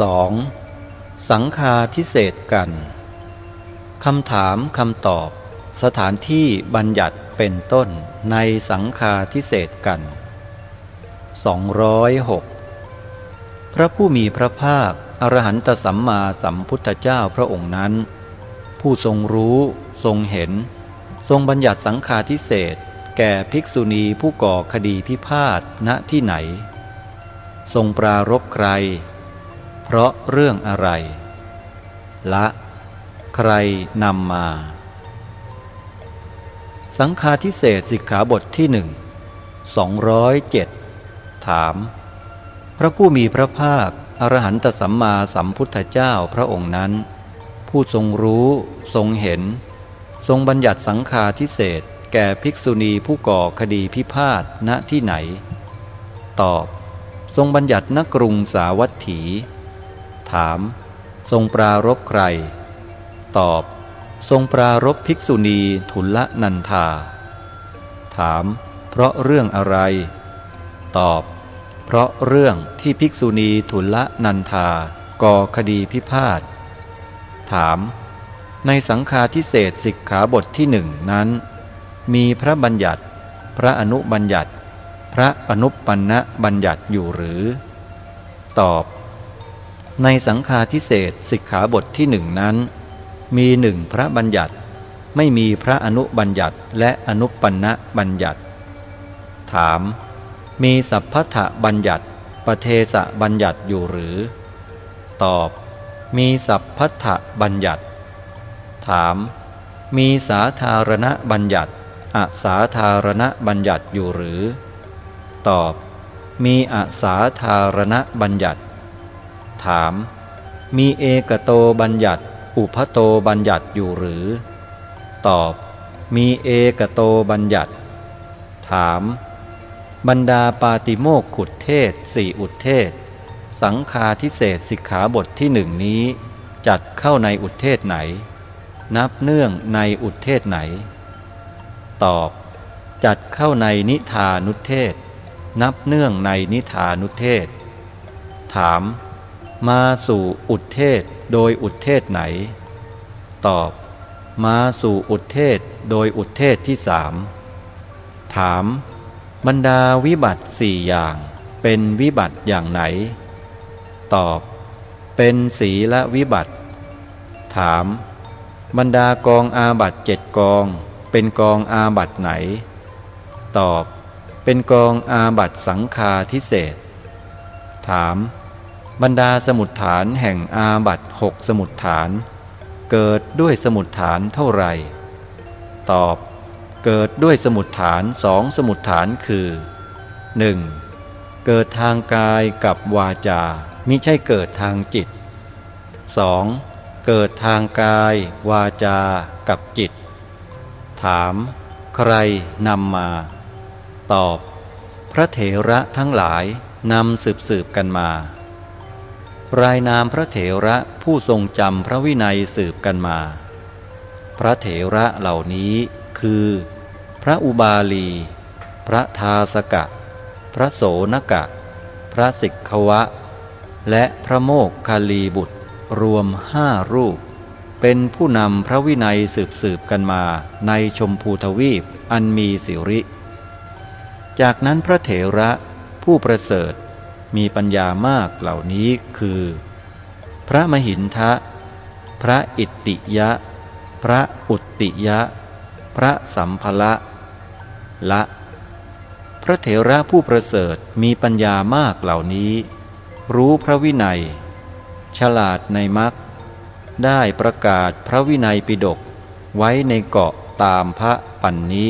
2. สังคาทิเศษกันคำถามคำตอบ สถานที่บัญญัติเป็นต้นในสังคาทิเศษกัน 206 พระผู้มีพระภาค อรหันตสัมมาสัมพุทธเจ้าพระองค์นั้น ผู้ทรงรู้ทรงเห็น ทรงบัญญัติสังคาทิเศษแก่ภิกษุณีผู้ก่อคดีพิพาทณที่ไหน ทรงปรารบใคร ราะเรื่องอะไร ละ ใครนำมา สังฆาทิเศษสิกขาบทที่หนึ่งสองร้อยเจ็ดถาม พระผู้มีพระภาคอรหันตสัมมาสัมพุทธเจ้าพระองค์นั้น ผู้ทรงรู้ทรงเห็น ทรงบัญญัติสังฆาทิเศษแก่ภิกษุณีผู้ก่อคดีพิพาทณที่ไหน ตอบ ทรงบัญญัติณกรุงสาวัตถี ถาม ทรงปรารบใคร ตอบ ทรงปรารบภิกษุณีทุลนันธา ถาม เพราะเรื่องอะไร ตอบ เพราะเรื่องที่ภิกษุณีทุลนันธาก่อคดีพิพาท ถาม ในสังฆาทิเศษสิกขาบทที่หนึ่งนั้น มีพระบัญญัติ พระอนุบัญญัติ พระอนุปันนะบัญญัติอยู่หรือ ตอบ ในสังฆาทิเศษสิกขาบทที่หนึ่งนั้น มีหนึ่งพระบัญญัติ ไม่มีพระอนุบัญญัติและอนุปันนะบัญญัติ ถาม มีสัพพะบัญญัติปเทสะบัญญัติอยู่หรือ ตอบ มีสัพพะบัญญัติ ถาม มีสาธารณบัญญัติอาสาธารณบัญญัติอยู่หรือ ตอบ มีอาสาธารณบัญญัติ ถาม มีเอกโตบัญญัติ อุพโตบัญญัติอยู่หรือ ตอบ มีเอกโตบัญญัติ ถาม บรรดาปาติโมกขุดเทศสี่อุทเทศ สังคาทิเศษสิกขาบทที่หนึ่งนี้ จัดเข้าในอุทเทศไหน นับเนื่องในอุทเทศไหน ตอบ จัดเข้าในนิทานุเทศนับเนื่องในนิทานุเทศ ถาม มาสู่อุทเทศโดยอุทเทศไหน ตอบ มาสู่อุทเทศโดยอุทเทศที่สามถาม บรรดาวิบัติสี่อย่างเป็นวิบัติอย่างไหน ตอบ เป็นสีละวิบัติ ถาม บรรดากองอาบัตเจ็ดกอง เป็นกองอาบัตไหน ตอบ เป็นกองอาบัตสังคาทิเศษถาม บรรดาสมุดฐานแห่งอาบัตหกสมุดฐาน เกิดด้วยสมุดฐานเท่าไหร่ ตอบ เกิดด้วยสมุดฐานสองสมุดฐานคือ 1. เกิดทางกายกับวาจามิใช่เกิดทางจิต 2. เกิดทางกาย วาจากับจิต ถาม ใครนำมา ตอบ พระเถระทั้งหลายนำสืบสืบกันมา รายนามพระเถระผู้ทรงจำพระวินัยสืบกันมา พระเถระเหล่านี้คือ พระอุบาลี พระทาสกะ พระโสนกะ พระสิกขวะ และพระโมกคาลีบุตรรวมห้ารูป เป็นผู้นำพระวินัยสืบสืบกันมาในชมพูทวีปอันมีสิริ จากนั้นพระเถระผู้ประเสริฐ มีปัญญามากเหล่านี้คือ พระมหินทะ พระอิตติยะ พระอุตติยะ พระสัมภละละ พระเถระผู้ประเสริฐมีปัญญามากเหล่านี้ รู้พระวินัย ฉลาดในมักได้ประกาศพระวินัยปิดกไว้ในเกาะตามพระปันนี้